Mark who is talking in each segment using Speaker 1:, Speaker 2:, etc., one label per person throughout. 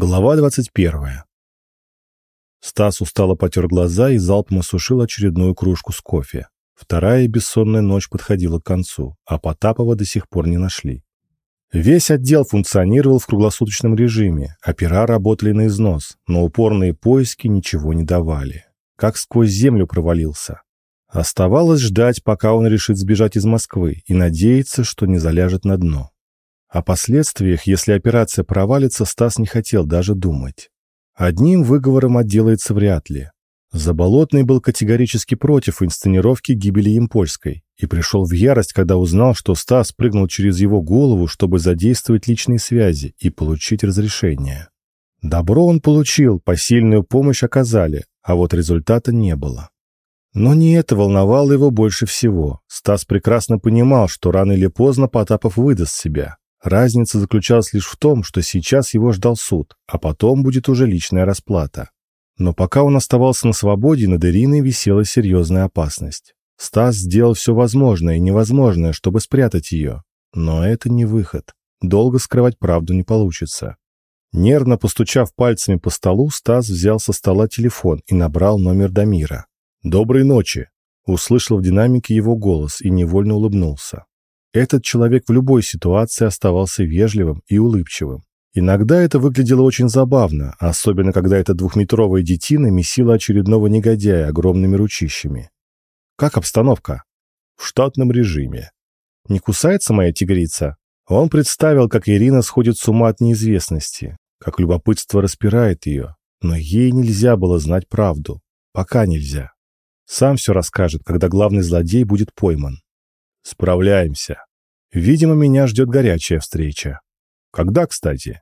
Speaker 1: Глава 21. Стас устало потер глаза и залпом осушил очередную кружку с кофе. Вторая бессонная ночь подходила к концу, а Потапова до сих пор не нашли. Весь отдел функционировал в круглосуточном режиме, опера работали на износ, но упорные поиски ничего не давали. Как сквозь землю провалился. Оставалось ждать, пока он решит сбежать из Москвы, и надеяться, что не заляжет на дно. О последствиях, если операция провалится, Стас не хотел даже думать. Одним выговором отделается вряд ли. Заболотный был категорически против инсценировки гибели Емпольской и пришел в ярость, когда узнал, что Стас прыгнул через его голову, чтобы задействовать личные связи и получить разрешение. Добро он получил, посильную помощь оказали, а вот результата не было. Но не это волновало его больше всего. Стас прекрасно понимал, что рано или поздно Потапов выдаст себя. Разница заключалась лишь в том, что сейчас его ждал суд, а потом будет уже личная расплата. Но пока он оставался на свободе, над Ириной висела серьезная опасность. Стас сделал все возможное и невозможное, чтобы спрятать ее. Но это не выход. Долго скрывать правду не получится. Нервно постучав пальцами по столу, Стас взял со стола телефон и набрал номер Дамира. «Доброй ночи!» Услышал в динамике его голос и невольно улыбнулся. Этот человек в любой ситуации оставался вежливым и улыбчивым. Иногда это выглядело очень забавно, особенно когда эта двухметровая детина месила очередного негодяя огромными ручищами. «Как обстановка?» «В штатном режиме». «Не кусается моя тигрица?» Он представил, как Ирина сходит с ума от неизвестности, как любопытство распирает ее, но ей нельзя было знать правду. Пока нельзя. Сам все расскажет, когда главный злодей будет пойман. Справляемся. Видимо, меня ждет горячая встреча. Когда, кстати?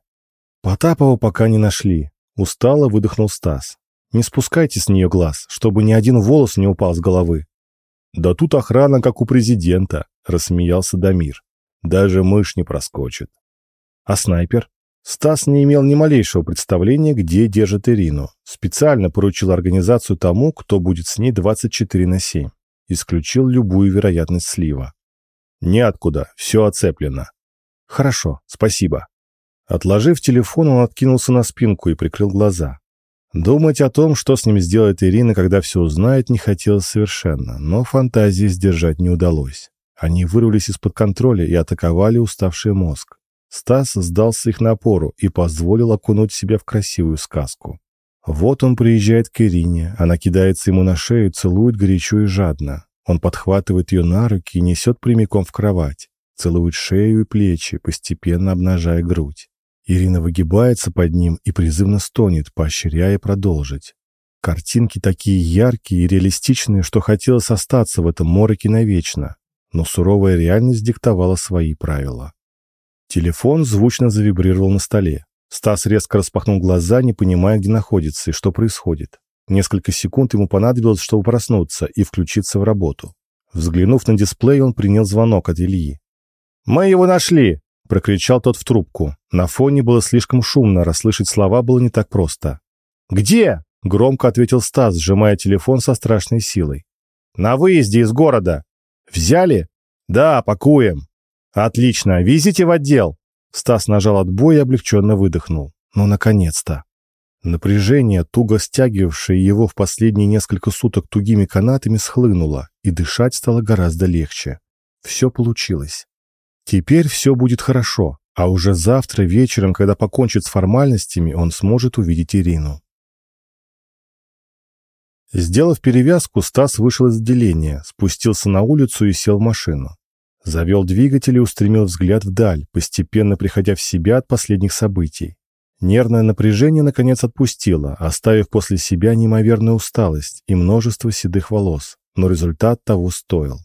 Speaker 1: Потапова пока не нашли. Устало выдохнул Стас. Не спускайте с нее глаз, чтобы ни один волос не упал с головы. Да тут охрана, как у президента, рассмеялся Дамир. Даже мышь не проскочит. А снайпер? Стас не имел ни малейшего представления, где держит Ирину. Специально поручил организацию тому, кто будет с ней 24 на 7. Исключил любую вероятность слива. «Неоткуда, все оцеплено». «Хорошо, спасибо». Отложив телефон, он откинулся на спинку и прикрыл глаза. Думать о том, что с ним сделает Ирина, когда все узнает, не хотелось совершенно, но фантазии сдержать не удалось. Они вырвались из-под контроля и атаковали уставший мозг. Стас сдался их напору и позволил окунуть себя в красивую сказку. Вот он приезжает к Ирине, она кидается ему на шею, целует горячо и жадно. Он подхватывает ее на руки и несет прямиком в кровать, целует шею и плечи, постепенно обнажая грудь. Ирина выгибается под ним и призывно стонет, поощряя продолжить. Картинки такие яркие и реалистичные, что хотелось остаться в этом мороке навечно, но суровая реальность диктовала свои правила. Телефон звучно завибрировал на столе. Стас резко распахнул глаза, не понимая, где находится и что происходит. Несколько секунд ему понадобилось, чтобы проснуться и включиться в работу. Взглянув на дисплей, он принял звонок от Ильи. «Мы его нашли!» – прокричал тот в трубку. На фоне было слишком шумно, расслышать слова было не так просто. «Где?» – громко ответил Стас, сжимая телефон со страшной силой. «На выезде из города. Взяли?» «Да, пакуем». «Отлично, везите в отдел». Стас нажал отбой и облегченно выдохнул. «Ну, наконец-то!» Напряжение, туго стягивавшее его в последние несколько суток тугими канатами, схлынуло, и дышать стало гораздо легче. Все получилось. Теперь все будет хорошо, а уже завтра вечером, когда покончит с формальностями, он сможет увидеть Ирину. Сделав перевязку, Стас вышел из отделения, спустился на улицу и сел в машину. Завел двигатель и устремил взгляд вдаль, постепенно приходя в себя от последних событий. Нервное напряжение наконец отпустило, оставив после себя неимоверную усталость и множество седых волос, но результат того стоил.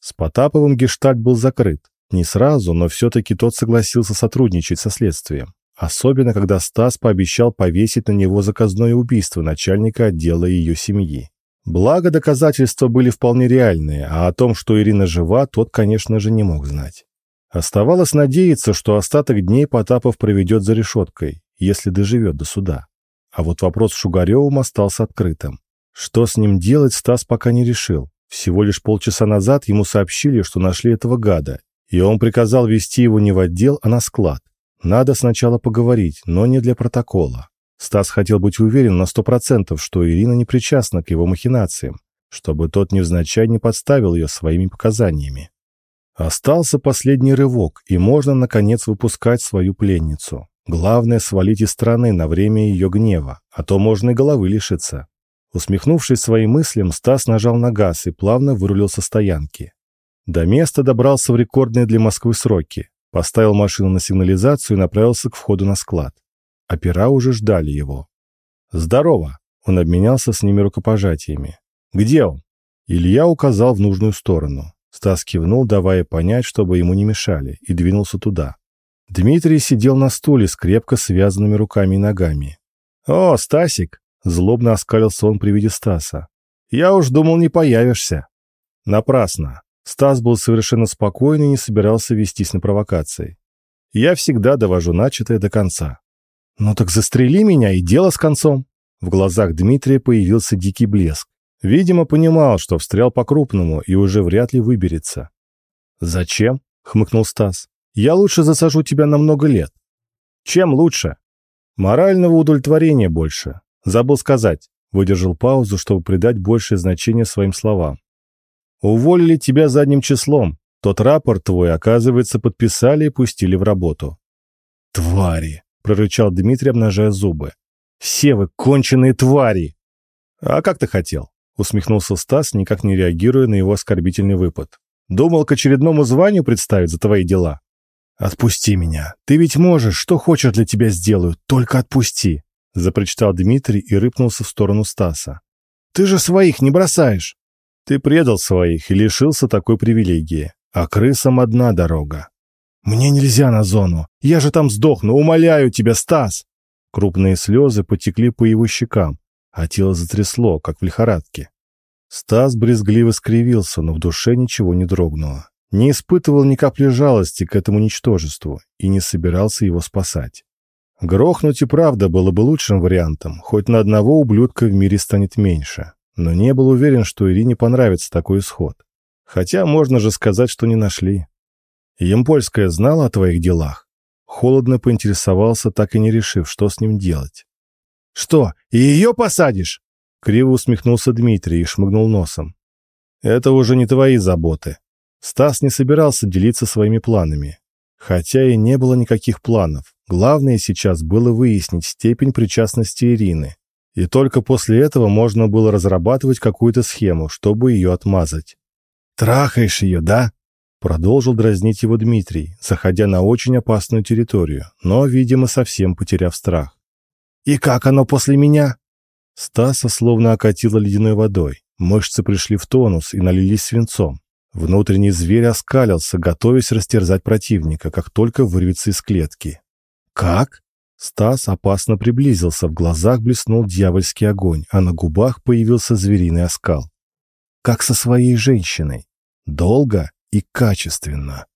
Speaker 1: С Потаповым гештальт был закрыт. Не сразу, но все-таки тот согласился сотрудничать со следствием. Особенно, когда Стас пообещал повесить на него заказное убийство начальника отдела ее семьи. Благо, доказательства были вполне реальные, а о том, что Ирина жива, тот, конечно же, не мог знать. Оставалось надеяться, что остаток дней Потапов проведет за решеткой, если доживет до суда. А вот вопрос с Шугаревым остался открытым. Что с ним делать, Стас пока не решил. Всего лишь полчаса назад ему сообщили, что нашли этого гада, и он приказал вести его не в отдел, а на склад. Надо сначала поговорить, но не для протокола. Стас хотел быть уверен на сто процентов, что Ирина не причастна к его махинациям, чтобы тот невзначай не подставил ее своими показаниями. Остался последний рывок, и можно, наконец, выпускать свою пленницу. Главное — свалить из страны на время ее гнева, а то можно и головы лишиться. Усмехнувшись своим мыслям, Стас нажал на газ и плавно вырулил со стоянки. До места добрался в рекордные для Москвы сроки, поставил машину на сигнализацию и направился к входу на склад. Опера уже ждали его. «Здорово!» — он обменялся с ними рукопожатиями. «Где он?» Илья указал в нужную сторону. Стас кивнул, давая понять, чтобы ему не мешали, и двинулся туда. Дмитрий сидел на стуле с крепко связанными руками и ногами. «О, Стасик!» — злобно оскалился он при виде Стаса. «Я уж думал, не появишься». Напрасно. Стас был совершенно спокойный и не собирался вестись на провокации. «Я всегда довожу начатое до конца». «Ну так застрели меня, и дело с концом». В глазах Дмитрия появился дикий блеск. Видимо, понимал, что встрял по-крупному и уже вряд ли выберется. «Зачем?» — хмыкнул Стас. «Я лучше засажу тебя на много лет». «Чем лучше?» «Морального удовлетворения больше. Забыл сказать». Выдержал паузу, чтобы придать большее значение своим словам. «Уволили тебя задним числом. Тот рапорт твой, оказывается, подписали и пустили в работу». «Твари!» — прорычал Дмитрий, обнажая зубы. «Все вы конченые твари!» «А как ты хотел?» усмехнулся Стас, никак не реагируя на его оскорбительный выпад. «Думал к очередному званию представить за твои дела?» «Отпусти меня. Ты ведь можешь, что хочешь для тебя сделаю, только отпусти!» запричитал Дмитрий и рыпнулся в сторону Стаса. «Ты же своих не бросаешь!» «Ты предал своих и лишился такой привилегии, а крысам одна дорога». «Мне нельзя на зону. Я же там сдохну. Умоляю тебя, Стас!» Крупные слезы потекли по его щекам, а тело затрясло, как в лихорадке. Стас брезгливо скривился, но в душе ничего не дрогнуло. Не испытывал ни капли жалости к этому ничтожеству и не собирался его спасать. Грохнуть и правда было бы лучшим вариантом, хоть на одного ублюдка в мире станет меньше. Но не был уверен, что Ирине понравится такой исход. Хотя можно же сказать, что не нашли. Емпольская знала о твоих делах? Холодно поинтересовался, так и не решив, что с ним делать. «Что, и ее посадишь?» Криво усмехнулся Дмитрий и шмыгнул носом. «Это уже не твои заботы». Стас не собирался делиться своими планами. Хотя и не было никаких планов. Главное сейчас было выяснить степень причастности Ирины. И только после этого можно было разрабатывать какую-то схему, чтобы ее отмазать. «Трахаешь ее, да?» Продолжил дразнить его Дмитрий, заходя на очень опасную территорию, но, видимо, совсем потеряв страх. «И как оно после меня?» Стаса словно окатило ледяной водой. Мышцы пришли в тонус и налились свинцом. Внутренний зверь оскалился, готовясь растерзать противника, как только вырвется из клетки. «Как?» Стас опасно приблизился, в глазах блеснул дьявольский огонь, а на губах появился звериный оскал. «Как со своей женщиной. Долго и качественно».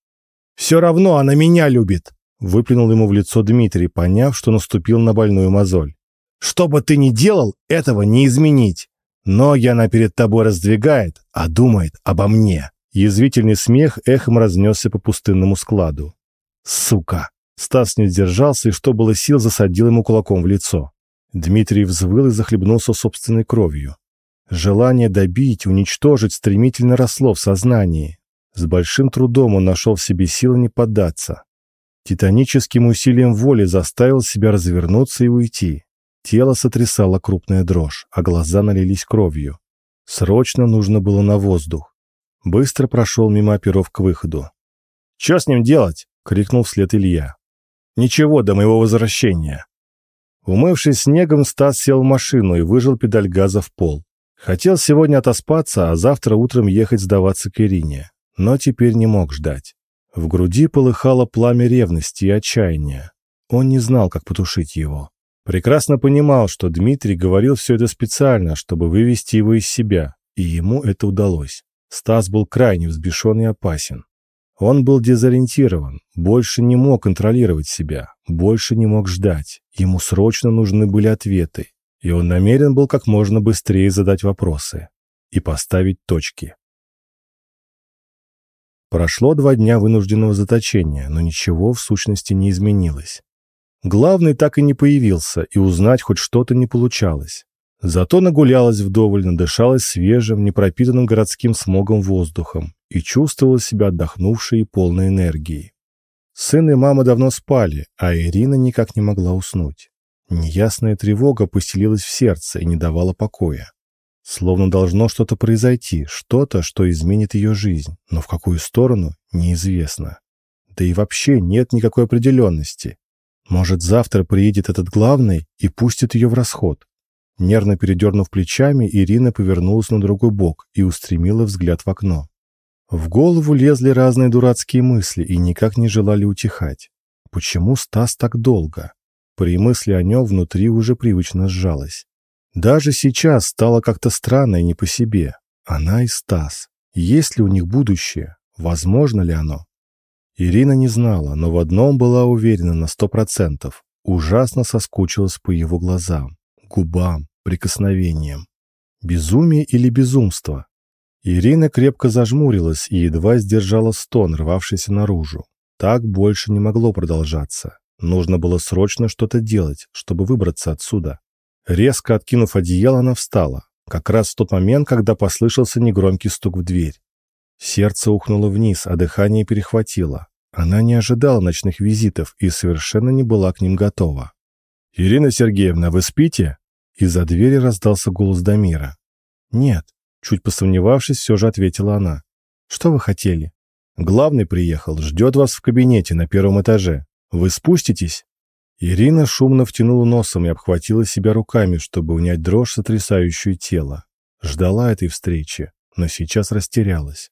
Speaker 1: «Все равно она меня любит!» Выплюнул ему в лицо Дмитрий, поняв, что наступил на больную мозоль. «Что бы ты ни делал, этого не изменить. Ноги она перед тобой раздвигает, а думает обо мне». Язвительный смех эхом разнесся по пустынному складу. «Сука!» Стас не сдержался и, что было сил, засадил ему кулаком в лицо. Дмитрий взвыл и захлебнулся собственной кровью. Желание добить, уничтожить стремительно росло в сознании. С большим трудом он нашел в себе силы не поддаться. Титаническим усилием воли заставил себя развернуться и уйти. Тело сотрясало крупная дрожь, а глаза налились кровью. Срочно нужно было на воздух. Быстро прошел мимо оперов к выходу. «Че с ним делать?» — крикнул вслед Илья. «Ничего до моего возвращения». Умывшись снегом, Стас сел в машину и выжил педаль газа в пол. Хотел сегодня отоспаться, а завтра утром ехать сдаваться к Ирине. Но теперь не мог ждать. В груди полыхало пламя ревности и отчаяния. Он не знал, как потушить его. Прекрасно понимал, что Дмитрий говорил все это специально, чтобы вывести его из себя, и ему это удалось. Стас был крайне взбешен и опасен. Он был дезориентирован, больше не мог контролировать себя, больше не мог ждать. Ему срочно нужны были ответы, и он намерен был как можно быстрее задать вопросы и поставить точки. Прошло два дня вынужденного заточения, но ничего в сущности не изменилось. Главный так и не появился, и узнать хоть что-то не получалось. Зато нагулялась вдоволь, надышалась свежим, непропитанным городским смогом воздухом и чувствовала себя отдохнувшей и полной энергией. Сын и мама давно спали, а Ирина никак не могла уснуть. Неясная тревога поселилась в сердце и не давала покоя. Словно должно что-то произойти, что-то, что изменит ее жизнь, но в какую сторону – неизвестно. Да и вообще нет никакой определенности. Может, завтра приедет этот главный и пустит ее в расход. Нервно передернув плечами, Ирина повернулась на другой бок и устремила взгляд в окно. В голову лезли разные дурацкие мысли и никак не желали утихать. Почему Стас так долго? При мысли о нем внутри уже привычно сжалось. Даже сейчас стало как-то странно и не по себе. Она и Стас. Есть ли у них будущее? Возможно ли оно? Ирина не знала, но в одном была уверена на сто процентов. Ужасно соскучилась по его глазам, губам, прикосновениям. Безумие или безумство? Ирина крепко зажмурилась и едва сдержала стон, рвавшийся наружу. Так больше не могло продолжаться. Нужно было срочно что-то делать, чтобы выбраться отсюда. Резко откинув одеяло, она встала, как раз в тот момент, когда послышался негромкий стук в дверь. Сердце ухнуло вниз, а дыхание перехватило. Она не ожидала ночных визитов и совершенно не была к ним готова. «Ирина Сергеевна, вы спите?» Из-за двери раздался голос Дамира. «Нет», чуть посомневавшись, все же ответила она. «Что вы хотели?» «Главный приехал, ждет вас в кабинете на первом этаже. Вы спуститесь?» Ирина шумно втянула носом и обхватила себя руками, чтобы унять дрожь, сотрясающую тело. Ждала этой встречи, но сейчас растерялась.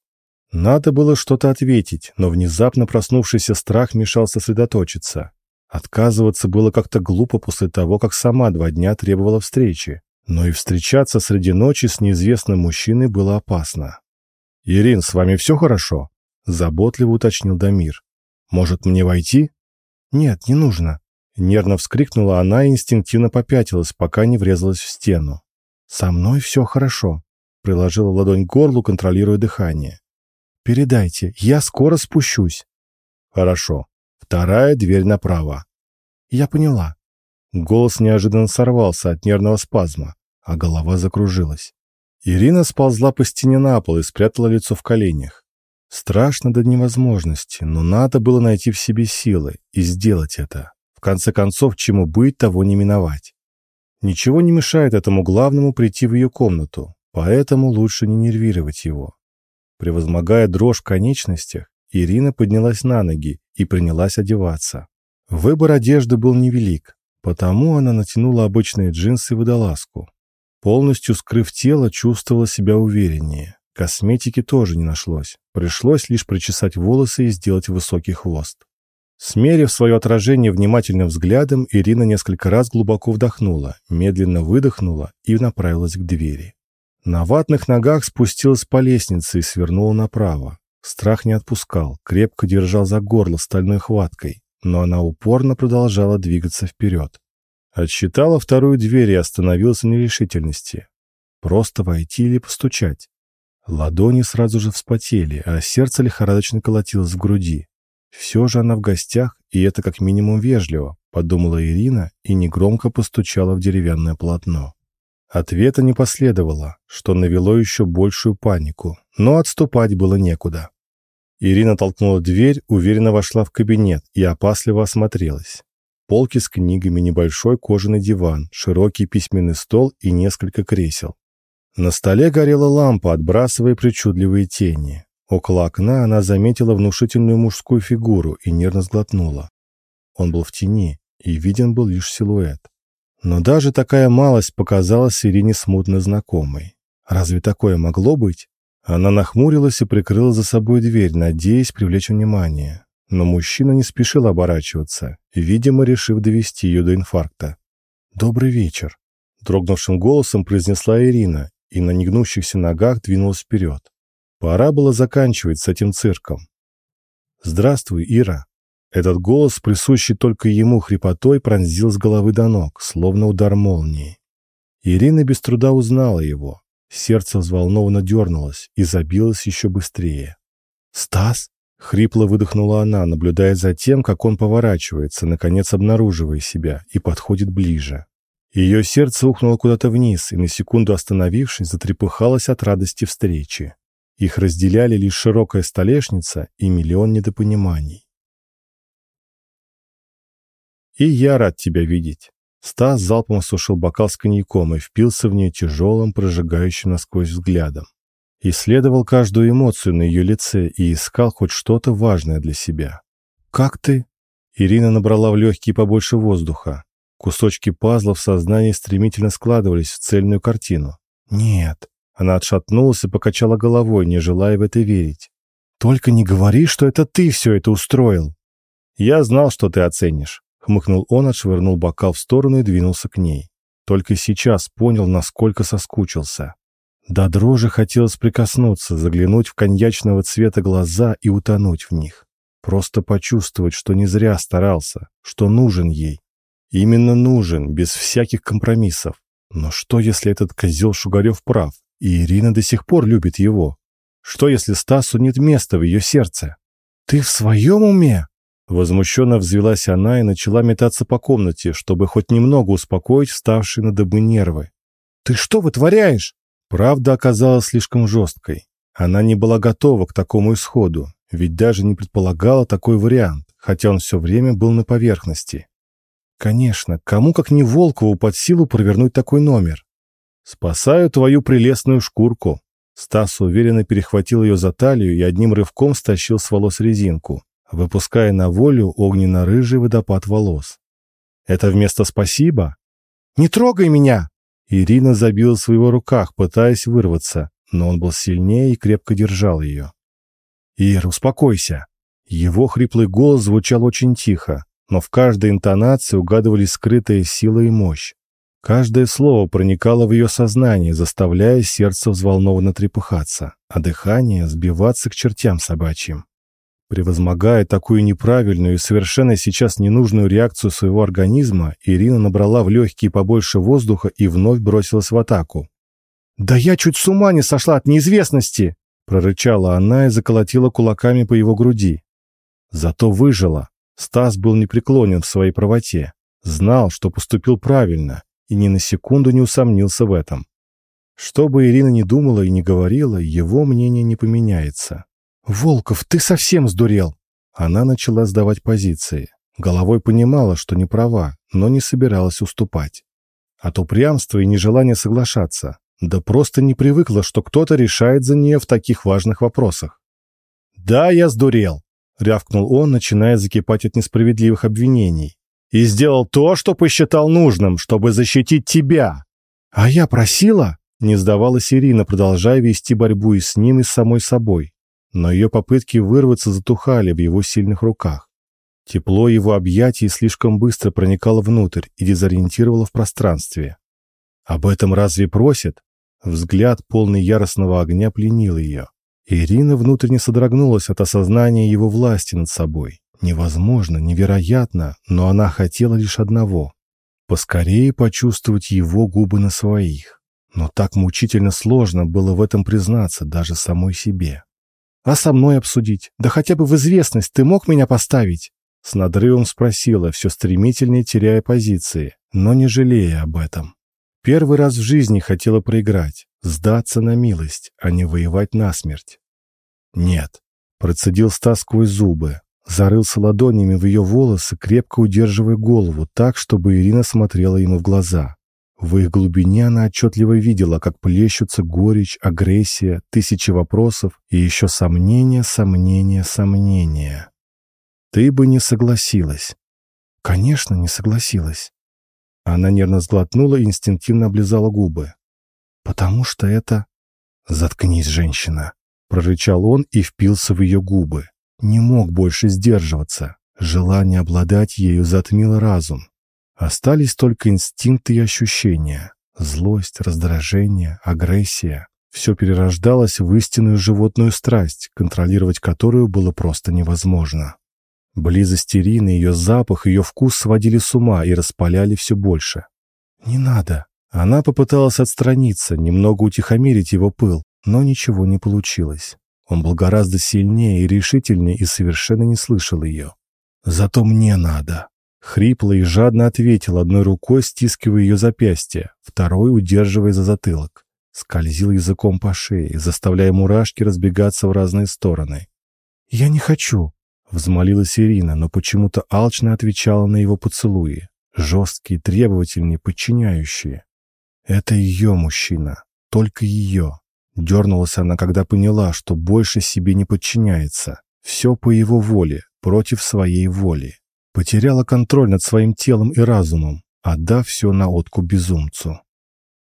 Speaker 1: Надо было что-то ответить, но внезапно проснувшийся страх мешал сосредоточиться. Отказываться было как-то глупо после того, как сама два дня требовала встречи. Но и встречаться среди ночи с неизвестным мужчиной было опасно. «Ирин, с вами все хорошо?» – заботливо уточнил Дамир. «Может, мне войти?» «Нет, не нужно», Нервно вскрикнула она и инстинктивно попятилась, пока не врезалась в стену. «Со мной все хорошо», — приложила ладонь к горлу, контролируя дыхание. «Передайте, я скоро спущусь». «Хорошо. Вторая дверь направо». «Я поняла». Голос неожиданно сорвался от нервного спазма, а голова закружилась. Ирина сползла по стене на пол и спрятала лицо в коленях. Страшно до невозможности, но надо было найти в себе силы и сделать это конце концов, чему быть, того не миновать. Ничего не мешает этому главному прийти в ее комнату, поэтому лучше не нервировать его. Превозмогая дрожь в конечностях, Ирина поднялась на ноги и принялась одеваться. Выбор одежды был невелик, потому она натянула обычные джинсы и водолазку. Полностью скрыв тело, чувствовала себя увереннее. Косметики тоже не нашлось. Пришлось лишь причесать волосы и сделать высокий хвост. Смерив свое отражение внимательным взглядом, Ирина несколько раз глубоко вдохнула, медленно выдохнула и направилась к двери. На ватных ногах спустилась по лестнице и свернула направо. Страх не отпускал, крепко держал за горло стальной хваткой, но она упорно продолжала двигаться вперед. Отсчитала вторую дверь и остановилась в нерешительности. Просто войти или постучать. Ладони сразу же вспотели, а сердце лихорадочно колотилось в груди. Все же она в гостях, и это как минимум вежливо, подумала Ирина и негромко постучала в деревянное полотно. Ответа не последовало, что навело еще большую панику, но отступать было некуда. Ирина толкнула дверь, уверенно вошла в кабинет и опасливо осмотрелась. Полки с книгами, небольшой кожаный диван, широкий письменный стол и несколько кресел. На столе горела лампа, отбрасывая причудливые тени. Около окна она заметила внушительную мужскую фигуру и нервно сглотнула. Он был в тени, и виден был лишь силуэт. Но даже такая малость показалась Ирине смутно знакомой. Разве такое могло быть? Она нахмурилась и прикрыла за собой дверь, надеясь привлечь внимание. Но мужчина не спешил оборачиваться, видимо, решив довести ее до инфаркта. «Добрый вечер», — дрогнувшим голосом произнесла Ирина и на негнущихся ногах двинулась вперед. Пора было заканчивать с этим цирком. «Здравствуй, Ира!» Этот голос, присущий только ему хрипотой, пронзил с головы до ног, словно удар молнии. Ирина без труда узнала его. Сердце взволнованно дернулось и забилось еще быстрее. «Стас?» — хрипло выдохнула она, наблюдая за тем, как он поворачивается, наконец обнаруживая себя, и подходит ближе. Ее сердце ухнуло куда-то вниз, и на секунду остановившись, затрепыхалось от радости встречи. Их разделяли лишь широкая столешница и миллион недопониманий. «И я рад тебя видеть». Стас залпом осушил бокал с коньяком и впился в нее тяжелым, прожигающим насквозь взглядом. Исследовал каждую эмоцию на ее лице и искал хоть что-то важное для себя. «Как ты?» Ирина набрала в легкие побольше воздуха. Кусочки пазла в сознании стремительно складывались в цельную картину. «Нет». Она отшатнулась и покачала головой, не желая в это верить. «Только не говори, что это ты все это устроил!» «Я знал, что ты оценишь», — хмыкнул он, отшвырнул бокал в сторону и двинулся к ней. Только сейчас понял, насколько соскучился. До дрожи хотелось прикоснуться, заглянуть в коньячного цвета глаза и утонуть в них. Просто почувствовать, что не зря старался, что нужен ей. Именно нужен, без всяких компромиссов. Но что, если этот козел Шугарев прав, и Ирина до сих пор любит его? Что, если Стасу нет места в ее сердце? «Ты в своем уме?» Возмущенно взвелась она и начала метаться по комнате, чтобы хоть немного успокоить вставшие на дыбы нервы. «Ты что вытворяешь?» Правда оказалась слишком жесткой. Она не была готова к такому исходу, ведь даже не предполагала такой вариант, хотя он все время был на поверхности. Конечно, кому как не Волкову под силу провернуть такой номер? «Спасаю твою прелестную шкурку». Стас уверенно перехватил ее за талию и одним рывком стащил с волос резинку, выпуская на волю огненно-рыжий водопад волос. «Это вместо спасибо?» «Не трогай меня!» Ирина забила в его руках, пытаясь вырваться, но он был сильнее и крепко держал ее. «Ир, успокойся!» Его хриплый голос звучал очень тихо, но в каждой интонации угадывались скрытая сила и мощь. Каждое слово проникало в ее сознание, заставляя сердце взволнованно трепыхаться, а дыхание сбиваться к чертям собачьим. Превозмогая такую неправильную и совершенно сейчас ненужную реакцию своего организма, Ирина набрала в легкие побольше воздуха и вновь бросилась в атаку. «Да я чуть с ума не сошла от неизвестности!» прорычала она и заколотила кулаками по его груди. Зато выжила, Стас был непреклонен в своей правоте, знал, что поступил правильно, и ни на секунду не усомнился в этом. Что бы Ирина ни думала и не говорила, его мнение не поменяется. «Волков, ты совсем сдурел!» Она начала сдавать позиции. Головой понимала, что не права, но не собиралась уступать. От упрямства и нежелания соглашаться. Да просто не привыкла, что кто-то решает за нее в таких важных вопросах. «Да, я сдурел. — рявкнул он, начиная закипать от несправедливых обвинений. «И сделал то, что посчитал нужным, чтобы защитить тебя!» «А я просила?» — не сдавалась Ирина, продолжая вести борьбу и с ним, и с самой собой. Но ее попытки вырваться затухали в его сильных руках. Тепло его объятий слишком быстро проникало внутрь и дезориентировало в пространстве. «Об этом разве просит?» Взгляд, полный яростного огня, пленил ее. Ирина внутренне содрогнулась от осознания его власти над собой. Невозможно, невероятно, но она хотела лишь одного — поскорее почувствовать его губы на своих. Но так мучительно сложно было в этом признаться даже самой себе. «А со мной обсудить? Да хотя бы в известность ты мог меня поставить?» С надрывом спросила, все стремительнее теряя позиции, но не жалея об этом. Первый раз в жизни хотела проиграть, сдаться на милость, а не воевать насмерть. Нет, процедил Стас сквозь зубы, зарылся ладонями в ее волосы, крепко удерживая голову так, чтобы Ирина смотрела ему в глаза. В их глубине она отчетливо видела, как плещутся горечь, агрессия, тысячи вопросов и еще сомнения, сомнения, сомнения. «Ты бы не согласилась». «Конечно, не согласилась». Она нервно сглотнула и инстинктивно облизала губы. «Потому что это...» «Заткнись, женщина!» — прорычал он и впился в ее губы. Не мог больше сдерживаться. Желание обладать ею затмило разум. Остались только инстинкты и ощущения. Злость, раздражение, агрессия. Все перерождалось в истинную животную страсть, контролировать которую было просто невозможно. Близость Ирины, ее запах, ее вкус сводили с ума и распаляли все больше. «Не надо». Она попыталась отстраниться, немного утихомирить его пыл, но ничего не получилось. Он был гораздо сильнее и решительнее и совершенно не слышал ее. «Зато мне надо!» Хрипло и жадно ответил, одной рукой стискивая ее запястье, второй удерживая за затылок. Скользил языком по шее, заставляя мурашки разбегаться в разные стороны. «Я не хочу!» — взмолилась Ирина, но почему-то алчно отвечала на его поцелуи. Жесткие, требовательные, подчиняющие. Это ее мужчина, только ее. Дернулась она, когда поняла, что больше себе не подчиняется. Все по его воле, против своей воли. Потеряла контроль над своим телом и разумом, отдав все на откуп безумцу.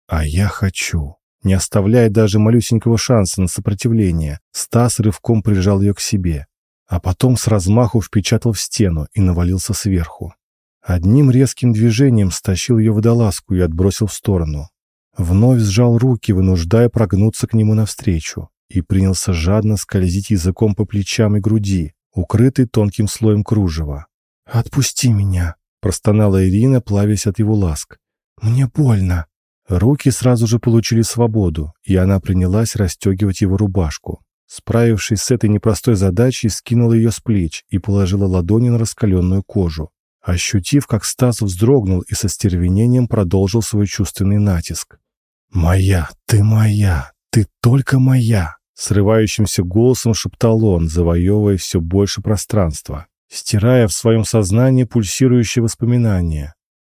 Speaker 1: А я хочу. Не оставляя даже малюсенького шанса на сопротивление, Стас рывком прижал ее к себе, а потом с размаху впечатал в стену и навалился сверху. Одним резким движением стащил ее водолазку и отбросил в сторону. Вновь сжал руки, вынуждая прогнуться к нему навстречу, и принялся жадно скользить языком по плечам и груди, укрытый тонким слоем кружева. «Отпусти меня!» – простонала Ирина, плавясь от его ласк. «Мне больно!» Руки сразу же получили свободу, и она принялась расстегивать его рубашку. Справившись с этой непростой задачей, скинула ее с плеч и положила ладони на раскаленную кожу. Ощутив, как Стас вздрогнул и со стервенением продолжил свой чувственный натиск. «Моя, ты моя, ты только моя!» Срывающимся голосом шептал он, завоевывая все больше пространства, стирая в своем сознании пульсирующие воспоминания.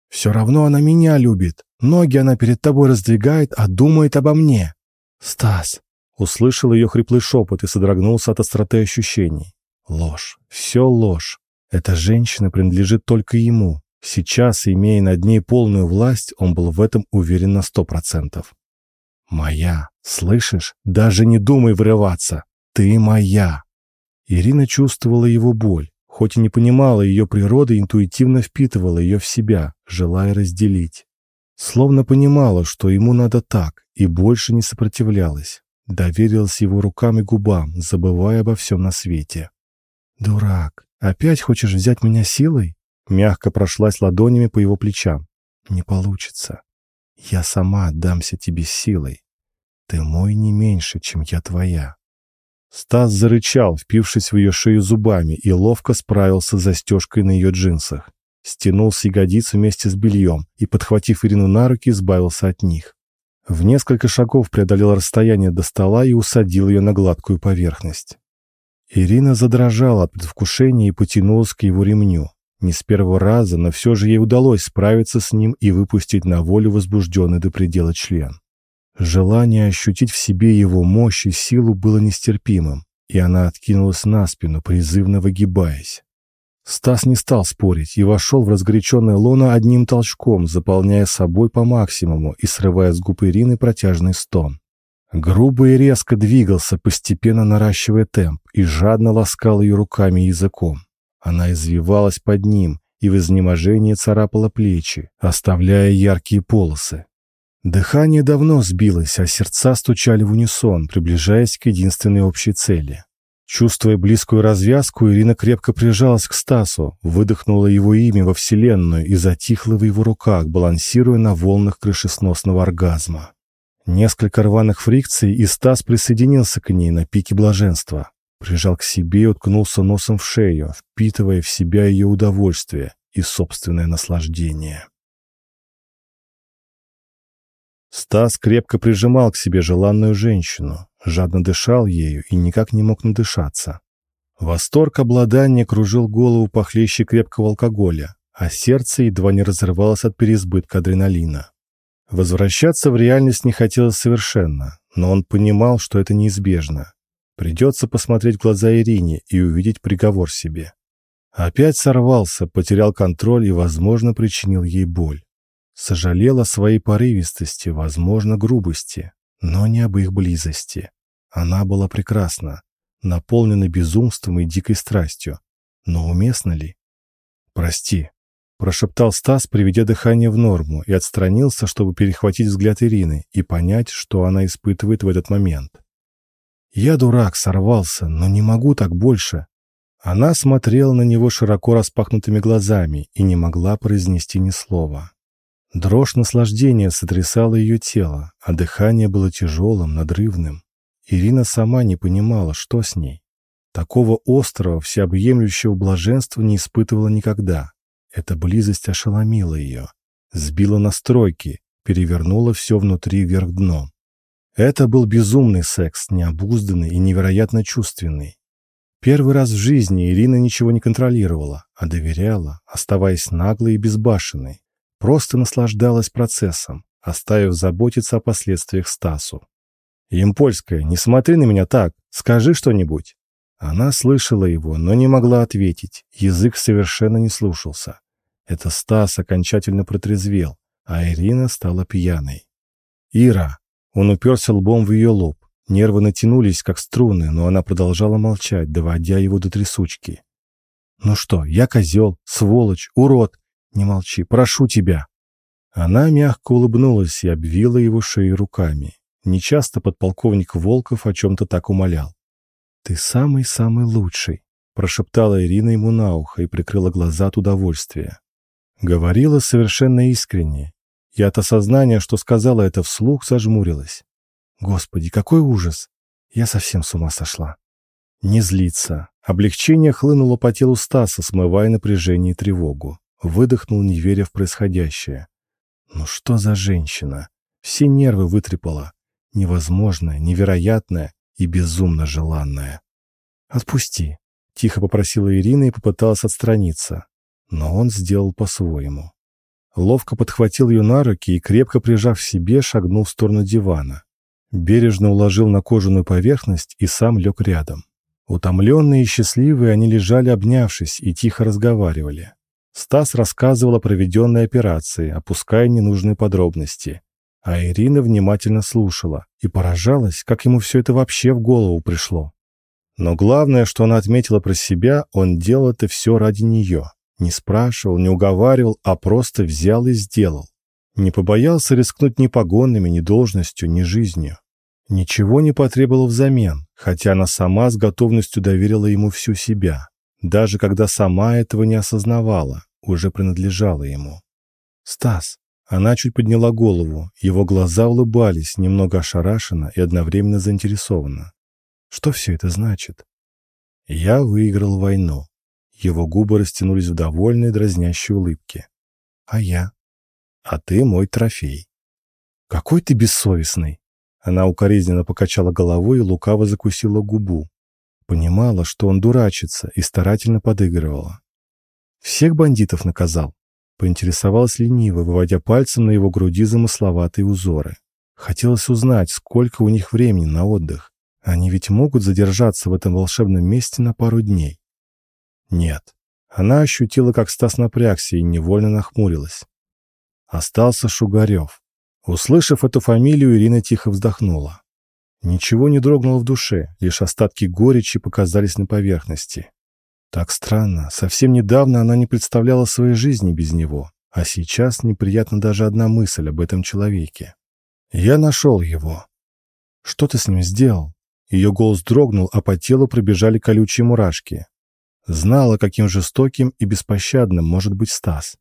Speaker 1: «Все равно она меня любит. Ноги она перед тобой раздвигает, а думает обо мне». «Стас!» Услышал ее хриплый шепот и содрогнулся от остроты ощущений. Ложь. Все ложь. Эта женщина принадлежит только ему. Сейчас, имея над ней полную власть, он был в этом уверен на сто процентов. «Моя, слышишь? Даже не думай врываться! Ты моя!» Ирина чувствовала его боль, хоть и не понимала ее природы, интуитивно впитывала ее в себя, желая разделить. Словно понимала, что ему надо так, и больше не сопротивлялась. Доверилась его рукам и губам, забывая обо всем на свете. «Дурак, опять хочешь взять меня силой?» Мягко прошлась ладонями по его плечам. «Не получится. Я сама отдамся тебе силой. Ты мой не меньше, чем я твоя». Стас зарычал, впившись в ее шею зубами, и ловко справился с застежкой на ее джинсах. Стянул с ягодиц вместе с бельем и, подхватив Ирину на руки, избавился от них. В несколько шагов преодолел расстояние до стола и усадил ее на гладкую поверхность. Ирина задрожала от предвкушения и потянулась к его ремню. Не с первого раза, но все же ей удалось справиться с ним и выпустить на волю возбужденный до предела член. Желание ощутить в себе его мощь и силу было нестерпимым, и она откинулась на спину, призывно выгибаясь. Стас не стал спорить и вошел в разгоряченное лоно одним толчком, заполняя собой по максимуму и срывая с губ Ирины протяжный стон. Грубо и резко двигался, постепенно наращивая темп, и жадно ласкал ее руками и языком. Она извивалась под ним и в изнеможении царапала плечи, оставляя яркие полосы. Дыхание давно сбилось, а сердца стучали в унисон, приближаясь к единственной общей цели. Чувствуя близкую развязку, Ирина крепко прижалась к Стасу, выдохнула его имя во Вселенную и затихла в его руках, балансируя на волнах крышесносного оргазма. Несколько рваных фрикций, и Стас присоединился к ней на пике блаженства. Прижал к себе и уткнулся носом в шею, впитывая в себя ее удовольствие и собственное наслаждение. Стас крепко прижимал к себе желанную женщину, жадно дышал ею и никак не мог надышаться. Восторг обладания кружил голову похлеще крепкого алкоголя, а сердце едва не разрывалось от переизбытка адреналина. Возвращаться в реальность не хотелось совершенно, но он понимал, что это неизбежно. Придется посмотреть в глаза Ирине и увидеть приговор себе. Опять сорвался, потерял контроль и, возможно, причинил ей боль. Сожалел о своей порывистости, возможно, грубости, но не об их близости. Она была прекрасна, наполнена безумством и дикой страстью. Но уместно ли? «Прости», – прошептал Стас, приведя дыхание в норму, и отстранился, чтобы перехватить взгляд Ирины и понять, что она испытывает в этот момент. Я дурак, сорвался, но не могу так больше. Она смотрела на него широко распахнутыми глазами и не могла произнести ни слова. Дрожь наслаждения сотрясала ее тело, а дыхание было тяжелым, надрывным. Ирина сама не понимала, что с ней. Такого острого, всеобъемлющего блаженства не испытывала никогда. Эта близость ошеломила ее, сбила настройки, перевернула все внутри вверх дном. Это был безумный секс, необузданный и невероятно чувственный. Первый раз в жизни Ирина ничего не контролировала, а доверяла, оставаясь наглой и безбашенной. Просто наслаждалась процессом, оставив заботиться о последствиях Стасу. «Емпольская, не смотри на меня так, скажи что-нибудь». Она слышала его, но не могла ответить, язык совершенно не слушался. Это Стас окончательно протрезвел, а Ирина стала пьяной. «Ира!» Он уперся лбом в ее лоб. Нервы натянулись, как струны, но она продолжала молчать, доводя его до трясучки. «Ну что, я козел, сволочь, урод! Не молчи, прошу тебя!» Она мягко улыбнулась и обвила его шею руками. Нечасто подполковник Волков о чем-то так умолял. «Ты самый-самый лучший», — прошептала Ирина ему на ухо и прикрыла глаза от удовольствия. Говорила совершенно искренне, и от осознания, что сказала это вслух, зажмурилась. Господи, какой ужас! Я совсем с ума сошла. Не злиться. Облегчение хлынуло по телу Стаса, смывая напряжение и тревогу. Выдохнул, не веря в происходящее. Ну что за женщина? Все нервы вытрепала. Невозможное, невероятное и безумно желанное. «Отпусти», — тихо попросила Ирина и попыталась отстраниться. Но он сделал по-своему. Ловко подхватил ее на руки и, крепко прижав к себе, шагнул в сторону дивана. Бережно уложил на кожаную поверхность и сам лег рядом. Утомленные и счастливые они лежали обнявшись и тихо разговаривали. Стас рассказывал о проведенной операции, опуская ненужные подробности. А Ирина внимательно слушала и поражалась, как ему все это вообще в голову пришло. Но главное, что она отметила про себя, он делал это все ради нее. Не спрашивал, не уговаривал, а просто взял и сделал. Не побоялся рискнуть ни погонами, ни должностью, ни жизнью. Ничего не потребовал взамен, хотя она сама с готовностью доверила ему всю себя, даже когда сама этого не осознавала, уже принадлежала ему. «Стас!» Она чуть подняла голову, его глаза улыбались, немного ошарашенно и одновременно заинтересованно. «Что все это значит?» «Я выиграл войну», его губы растянулись в довольной, дразнящей улыбке. «А я?» «А ты мой трофей». «Какой ты бессовестный!» Она укоризненно покачала головой и лукаво закусила губу. Понимала, что он дурачится, и старательно подыгрывала. «Всех бандитов наказал?» Поинтересовалась лениво, выводя пальцем на его груди замысловатые узоры. Хотелось узнать, сколько у них времени на отдых. Они ведь могут задержаться в этом волшебном месте на пару дней. Нет. Она ощутила, как Стас напрягся и невольно нахмурилась. Остался Шугарев. Услышав эту фамилию, Ирина тихо вздохнула. Ничего не дрогнуло в душе, лишь остатки горечи показались на поверхности. Так странно, совсем недавно она не представляла своей жизни без него, а сейчас неприятна даже одна мысль об этом человеке. «Я нашел его». «Что ты с ним сделал?» Ее голос дрогнул, а по телу пробежали колючие мурашки. Знала, каким жестоким и беспощадным может быть Стас.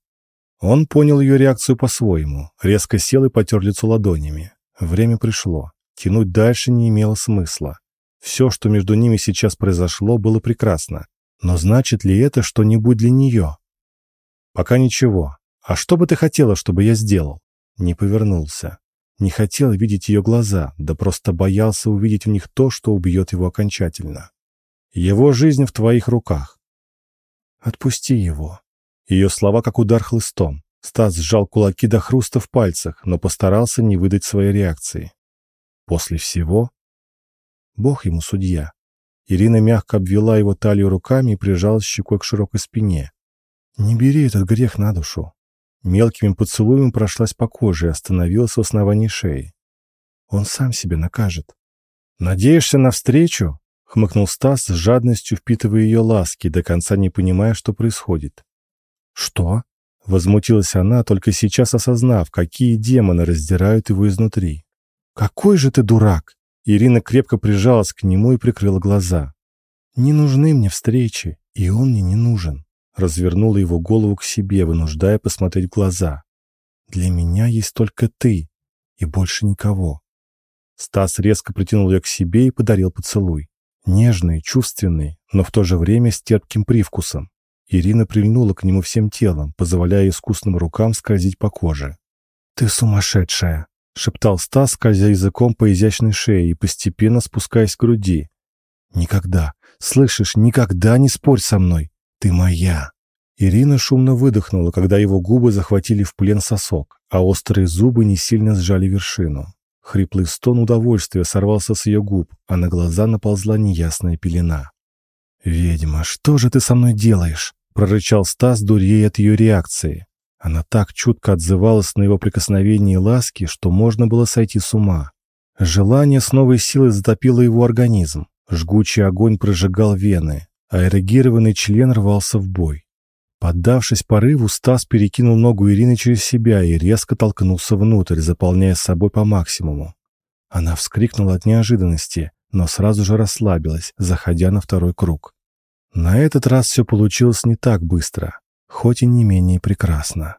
Speaker 1: Он понял ее реакцию по-своему, резко сел и потер лицо ладонями. Время пришло. Тянуть дальше не имело смысла. Все, что между ними сейчас произошло, было прекрасно. Но значит ли это что-нибудь для нее? Пока ничего. А что бы ты хотела, чтобы я сделал? Не повернулся. Не хотел видеть ее глаза, да просто боялся увидеть в них то, что убьет его окончательно. Его жизнь в твоих руках. Отпусти его. Ее слова как удар хлыстом. Стас сжал кулаки до хруста в пальцах, но постарался не выдать своей реакции. После всего... Бог ему судья. Ирина мягко обвела его талию руками и прижалась щекой к широкой спине. «Не бери этот грех на душу». Мелкими поцелуями прошлась по коже и остановилась в основании шеи. «Он сам себя накажет». «Надеешься на встречу?» хмыкнул Стас с жадностью впитывая ее ласки, до конца не понимая, что происходит. «Что?» — возмутилась она, только сейчас осознав, какие демоны раздирают его изнутри. «Какой же ты дурак!» Ирина крепко прижалась к нему и прикрыла глаза. «Не нужны мне встречи, и он мне не нужен», — развернула его голову к себе, вынуждая посмотреть в глаза. «Для меня есть только ты и больше никого». Стас резко притянул ее к себе и подарил поцелуй. Нежный, чувственный, но в то же время с терпким привкусом. Ирина прильнула к нему всем телом, позволяя искусным рукам скользить по коже. «Ты сумасшедшая!» — шептал Стас, скользя языком по изящной шее и постепенно спускаясь к груди. «Никогда, слышишь, никогда не спорь со мной! Ты моя!» Ирина шумно выдохнула, когда его губы захватили в плен сосок, а острые зубы не сильно сжали вершину. Хриплый стон удовольствия сорвался с ее губ, а на глаза наползла неясная пелена. «Ведьма, что же ты со мной делаешь?» — прорычал Стас, дурей от ее реакции. Она так чутко отзывалась на его прикосновения и ласки, что можно было сойти с ума. Желание с новой силой затопило его организм. Жгучий огонь прожигал вены, а эрегированный член рвался в бой. Поддавшись порыву, Стас перекинул ногу Ирины через себя и резко толкнулся внутрь, заполняя собой по максимуму. Она вскрикнула от неожиданности, но сразу же расслабилась, заходя на второй круг. На этот раз все получилось не так быстро, хоть и не менее прекрасно.